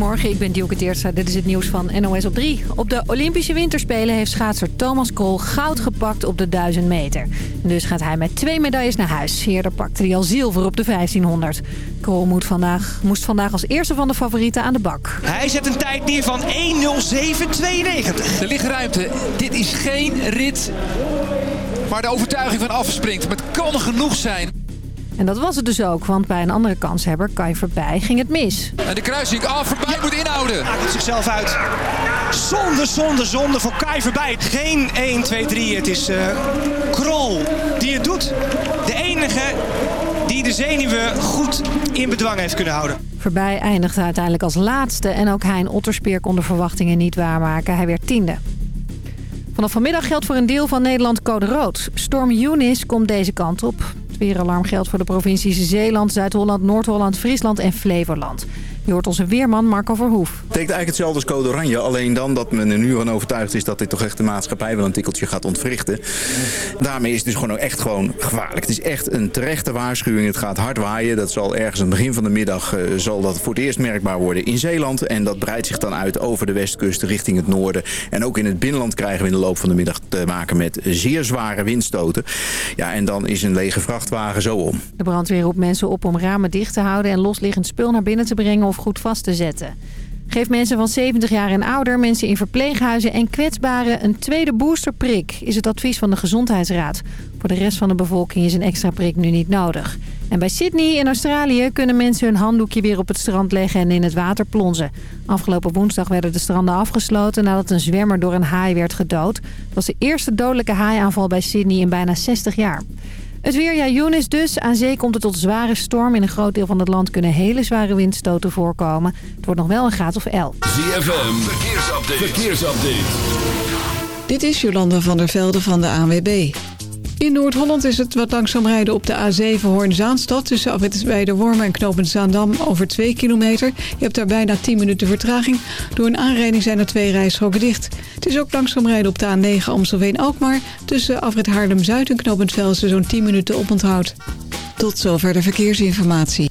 Goedemorgen, ik ben Dielke Teertstra. Dit is het nieuws van NOS op 3. Op de Olympische Winterspelen heeft schaatser Thomas Krol goud gepakt op de 1000 meter. Dus gaat hij met twee medailles naar huis. Eerder pakte hij al zilver op de 1500. Krol moet vandaag, moest vandaag als eerste van de favorieten aan de bak. Hij zet een tijd neer van 1.07.92. Er ligt ruimte. Dit is geen rit waar de overtuiging van afspringt. Maar het kan genoeg zijn. En dat was het dus ook, want bij een andere kanshebber, Kai Voorbij, ging het mis. En de kruising af, voorbij moet inhouden. Maakt het zichzelf uit. Zonde, zonde, zonde voor Kai voorbij. Geen 1, 2, 3. Het is uh, Krol die het doet. De enige die de zenuwen goed in bedwang heeft kunnen houden. Voorbij eindigde uiteindelijk als laatste en ook Hein Otterspeer kon de verwachtingen niet waarmaken. Hij werd tiende. Vanaf vanmiddag geldt voor een deel van Nederland code rood. Storm Eunice komt deze kant op weeralarm geldt voor de provincies Zeeland, Zuid-Holland, Noord-Holland, Friesland en Flevoland. Je hoort onze weerman Marco Verhoef. Het betekent eigenlijk hetzelfde als code oranje. Alleen dan dat men er nu van overtuigd is dat dit toch echt de maatschappij wel een tikkeltje gaat ontwrichten. Daarmee is het dus gewoon echt gewoon gevaarlijk. Het is echt een terechte waarschuwing. Het gaat hard waaien. Dat zal ergens aan het begin van de middag uh, zal dat voor het eerst merkbaar worden in Zeeland. En dat breidt zich dan uit over de westkust richting het noorden. En ook in het binnenland krijgen we in de loop van de middag te maken met zeer zware windstoten. Ja, en dan is een lege vrachtwagen zo om. De brandweer roept mensen op om ramen dicht te houden en losliggend spul naar binnen te brengen of goed vast te zetten. Geef mensen van 70 jaar en ouder, mensen in verpleeghuizen en kwetsbaren een tweede boosterprik, is het advies van de Gezondheidsraad. Voor de rest van de bevolking is een extra prik nu niet nodig. En bij Sydney in Australië kunnen mensen hun handdoekje weer op het strand leggen en in het water plonzen. Afgelopen woensdag werden de stranden afgesloten nadat een zwemmer door een haai werd gedood. Dat was de eerste dodelijke haaiaanval bij Sydney in bijna 60 jaar. Het weer, ja, Younes dus. Aan zee komt het tot zware storm. In een groot deel van het land kunnen hele zware windstoten voorkomen. Het wordt nog wel een graad of 11. ZFM, verkeersupdate. verkeersupdate. Dit is Jolanda van der Velde van de ANWB. In Noord-Holland is het wat langzaam rijden op de A7 Hoorn-Zaanstad... tussen de Wormen en Knopend Zaandam over 2 kilometer. Je hebt daar bijna 10 minuten vertraging. Door een aanrijding zijn er twee rijstroken dicht. Het is ook langzaam rijden op de A9 Amstelveen-Alkmaar... tussen afrit Haarlem-Zuid en Knopend Velsen zo'n 10 minuten oponthoud. Tot zover de verkeersinformatie.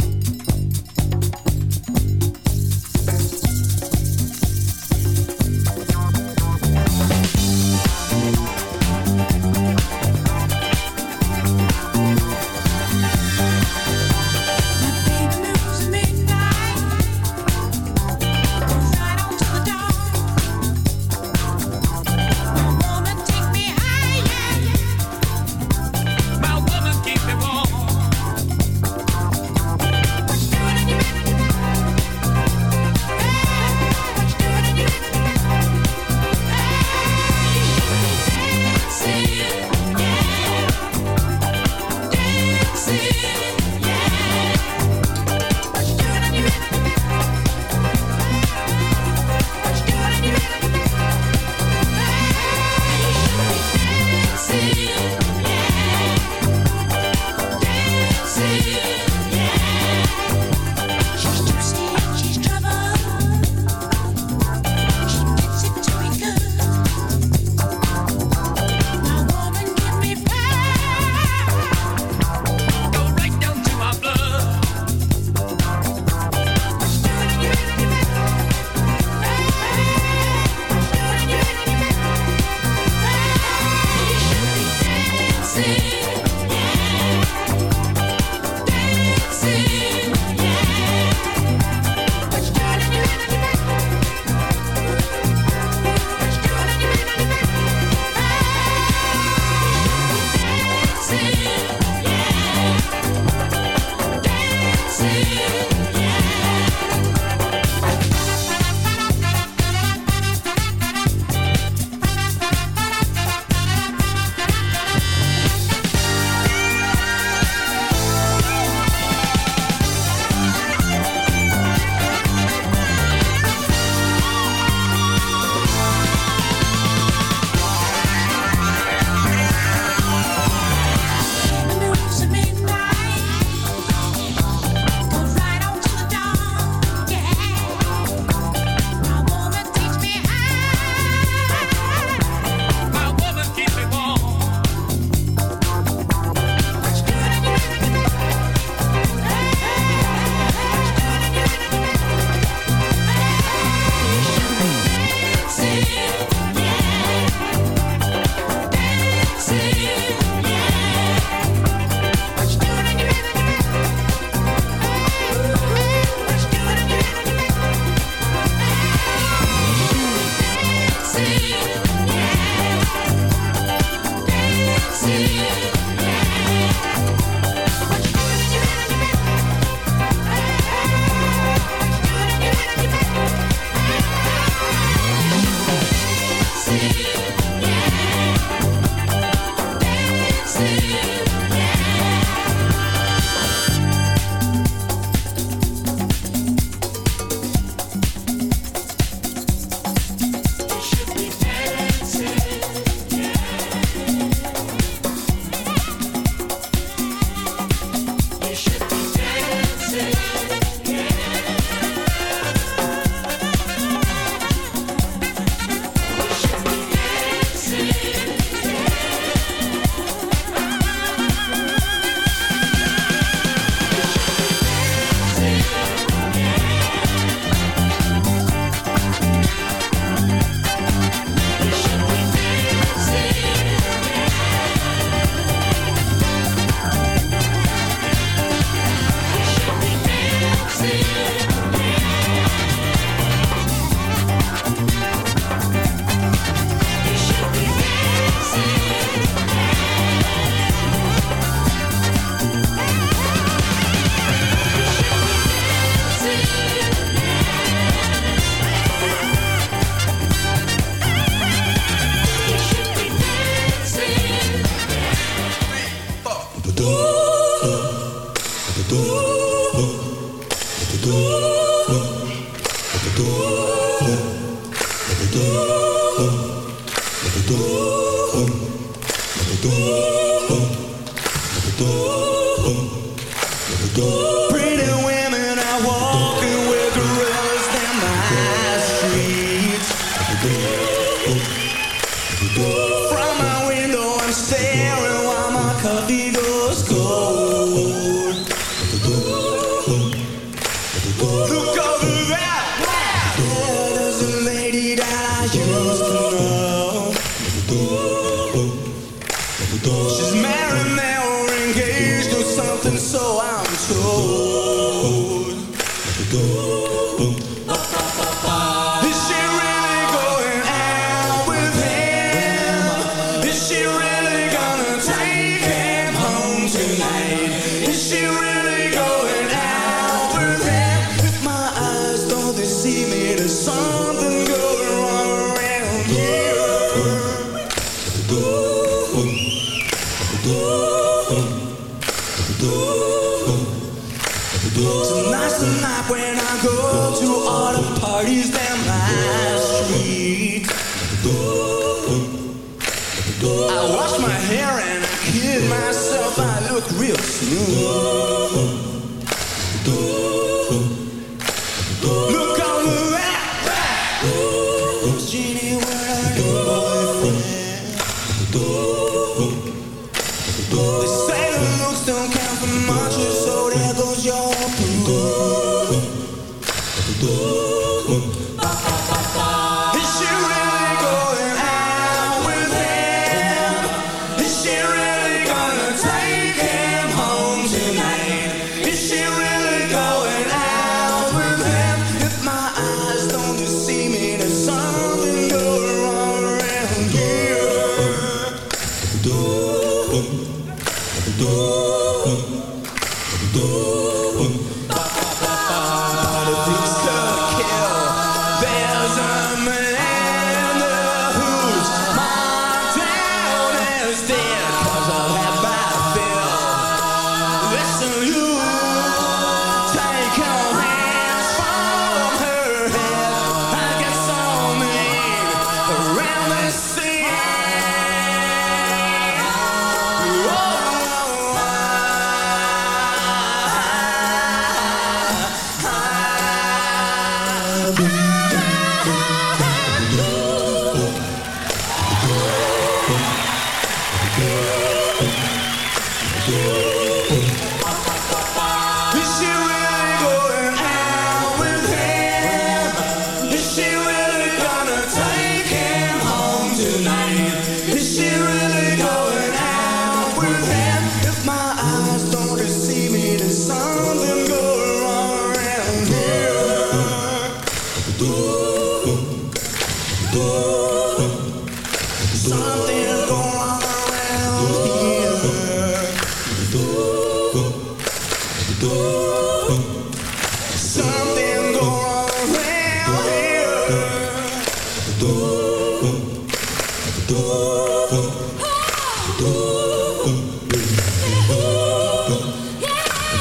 Cristo.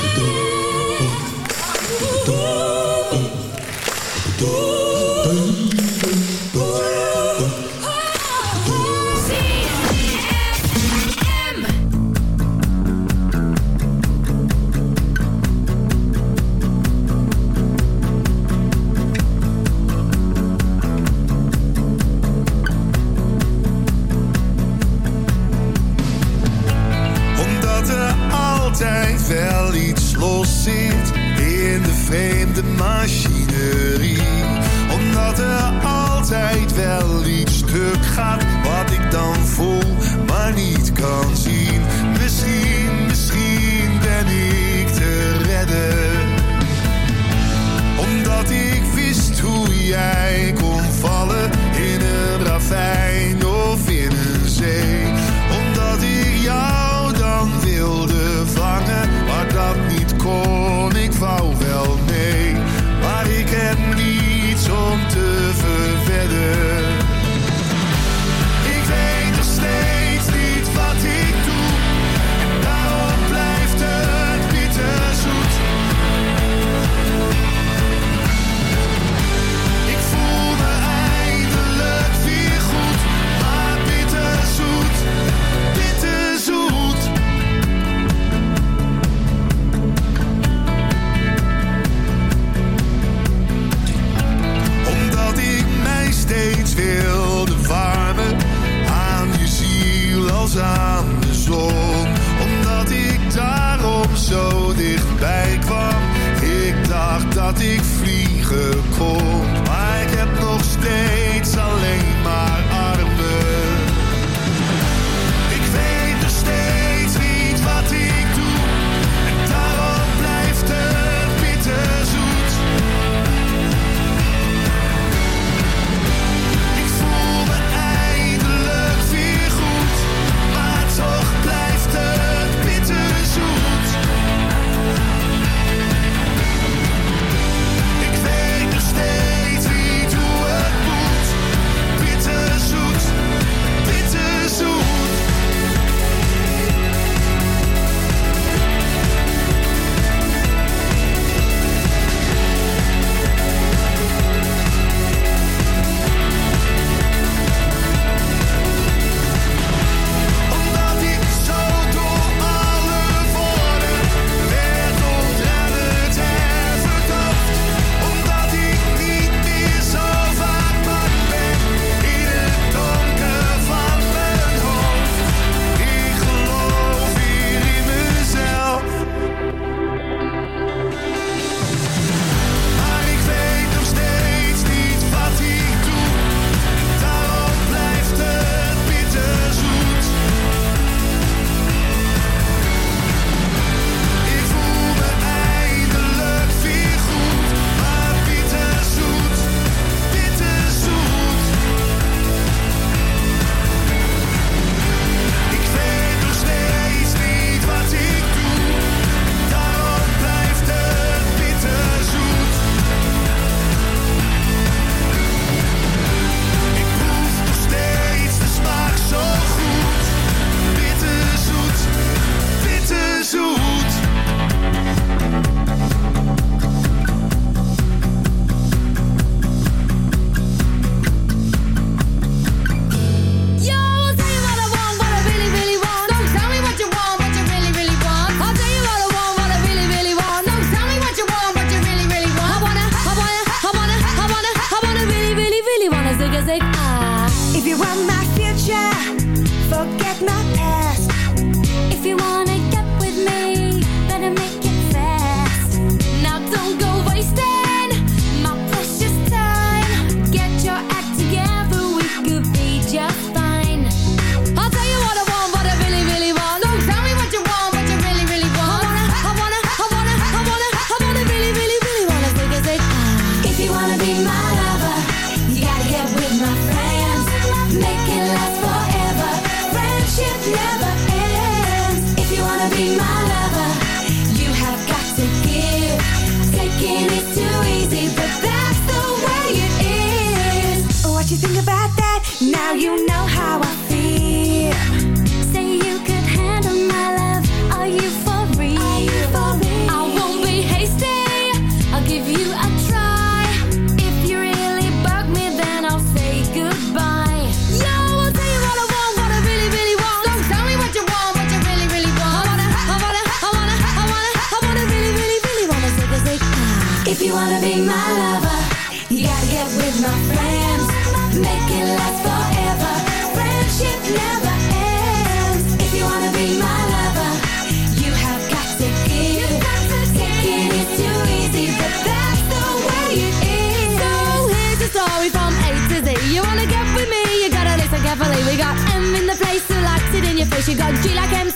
Omdat You got G like MC,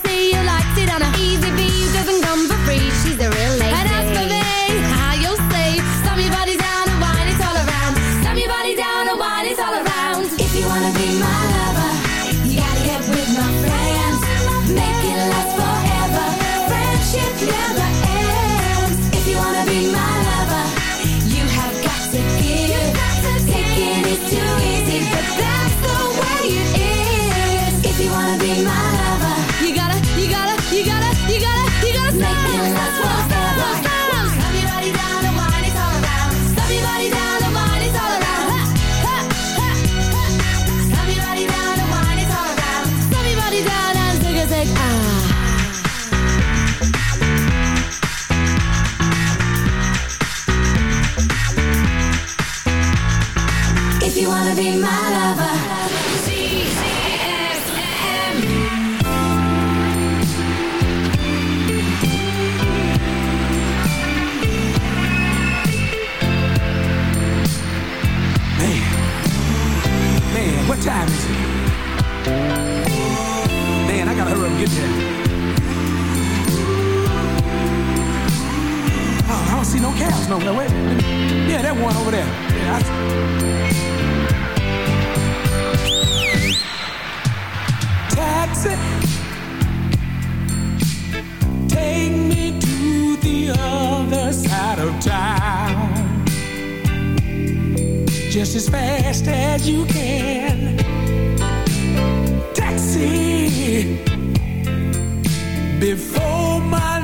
just as fast as you can. Taxi before my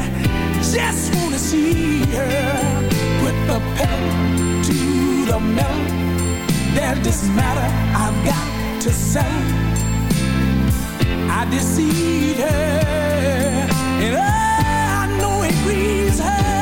just wanna see her put the pedal to the metal. There's this matter I've got to settle. I deceive her, and oh, I know it grieves her.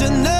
to know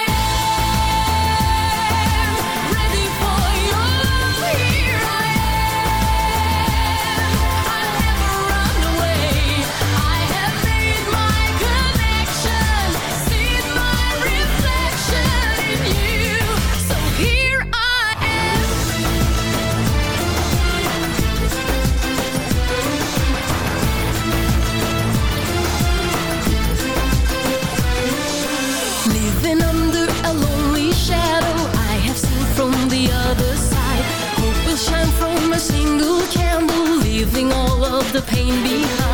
the pain behind.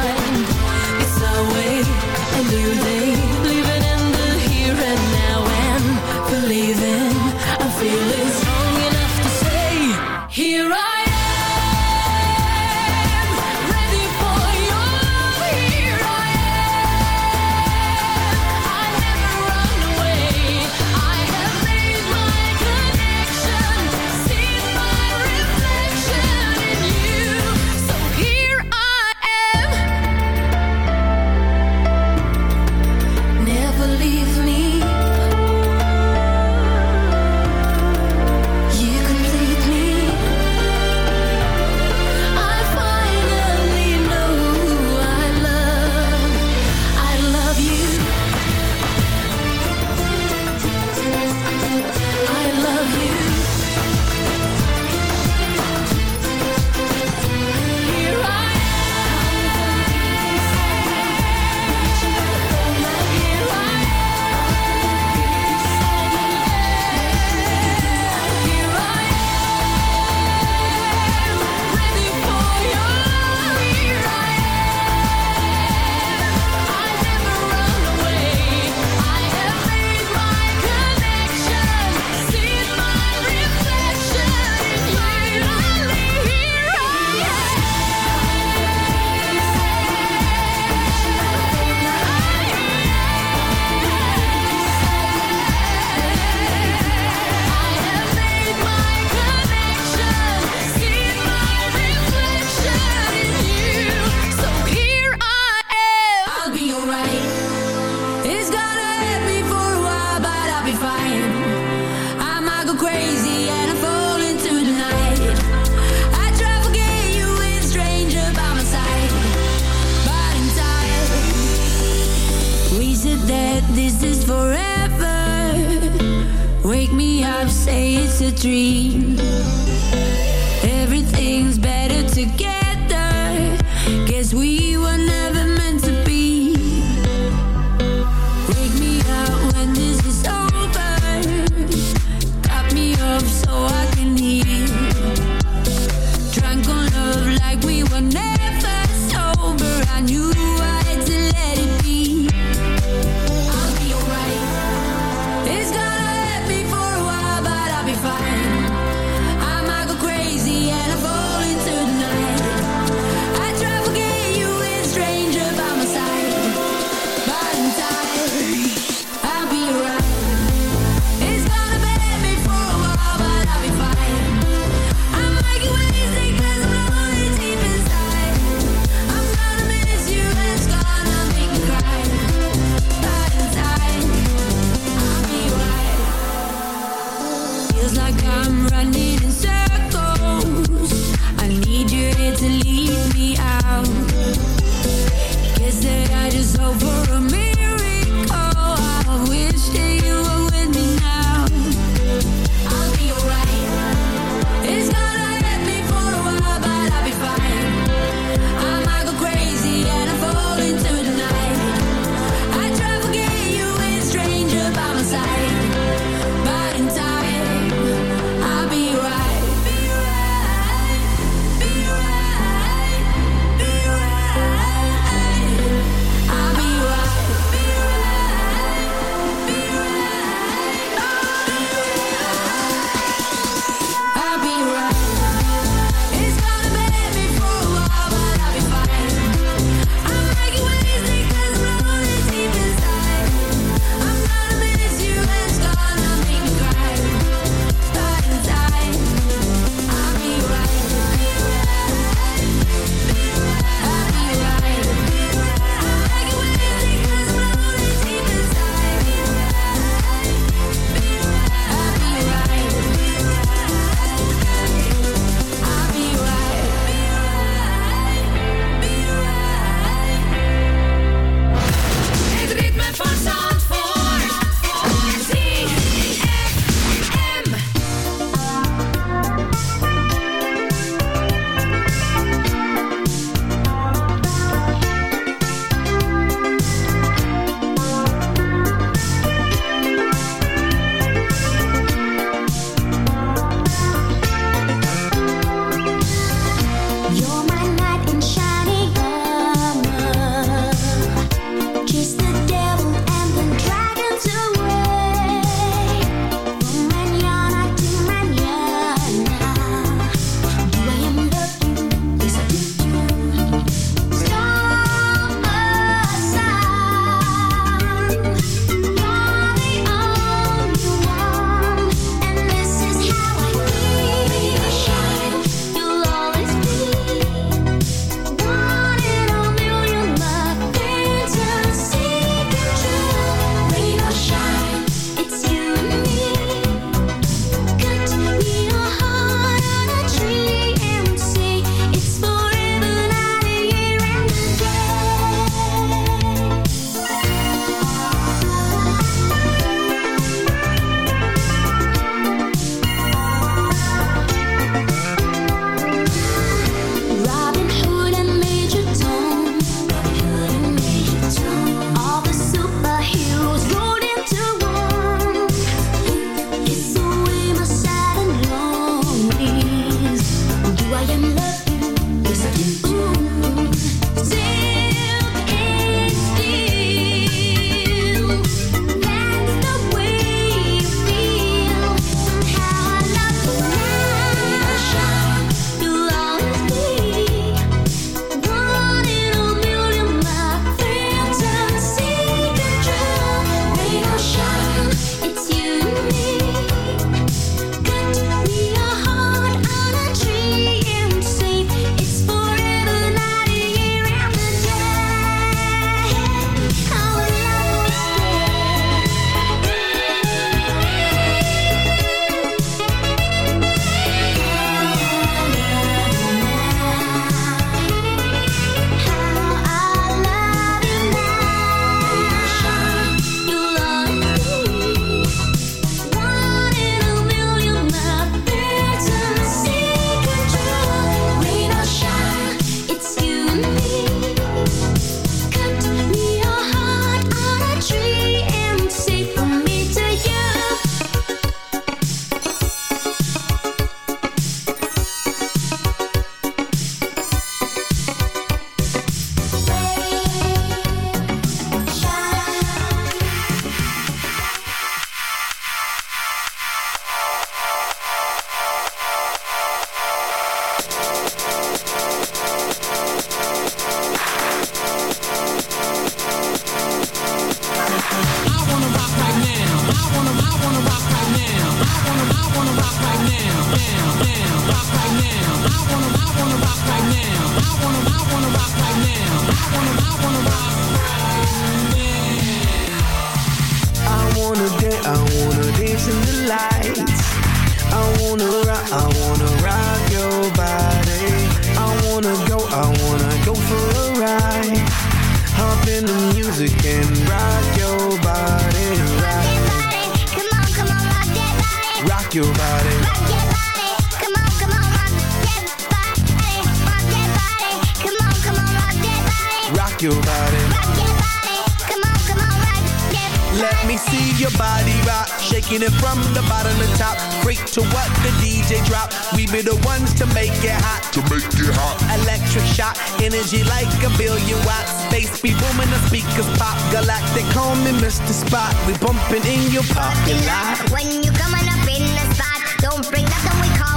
Body. Rock your body. Rock that body. Come on, come on, rock that Let me see your body rock, shaking it from the bottom to top. Freak to what the DJ drop. We be the ones to make it hot. To make it hot. Electric shock, energy like a billion watts. Space be booming, the speakers pop. Galactic, call me Mr. Spock. We bumping in your parking lot. When you coming up in the spot, don't bring nothing we call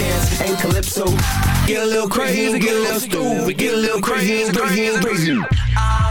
dance and calypso. Get a little crazy, get a little stupid, get a little crazy, crazy, crazy. Hop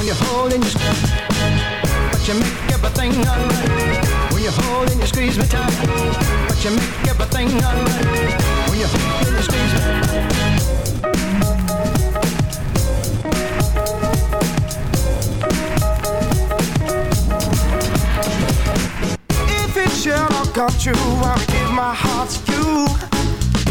when you hold and you squeeze. But you make everything alright when you hold and you squeeze me tight. But you make everything alright when you hold and you squeeze me. If it should all come true, I will give my heart to you.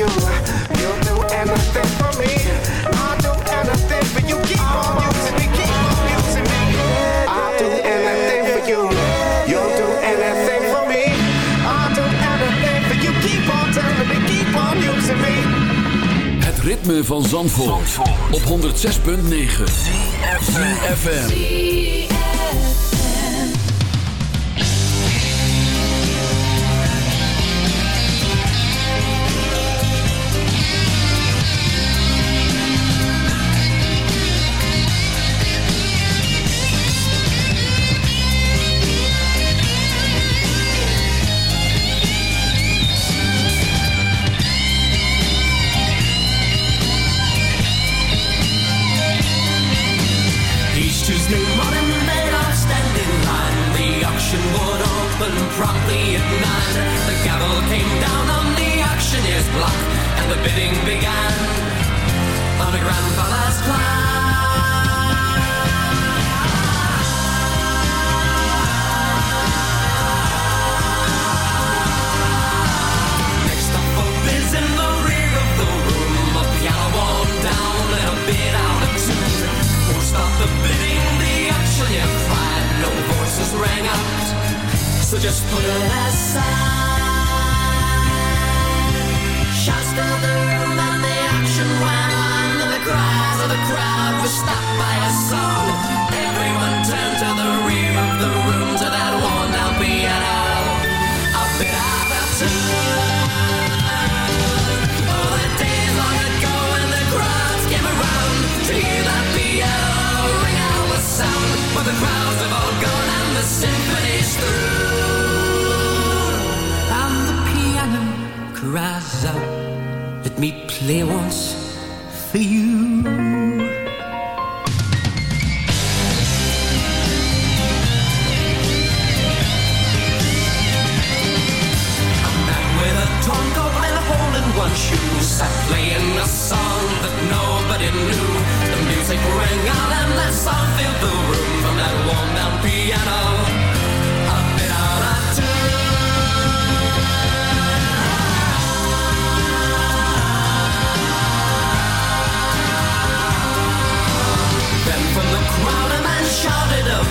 you. You'll do anything for me. I'll do anything for you. Keep on using me, keep on using me. I'll do anything for you. You'll do anything for me. I'll do anything for you. Keep on telling me, keep on using me. Het ritme van Zandvoort, op 106.9 FM.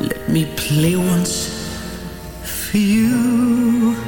let me play once for you.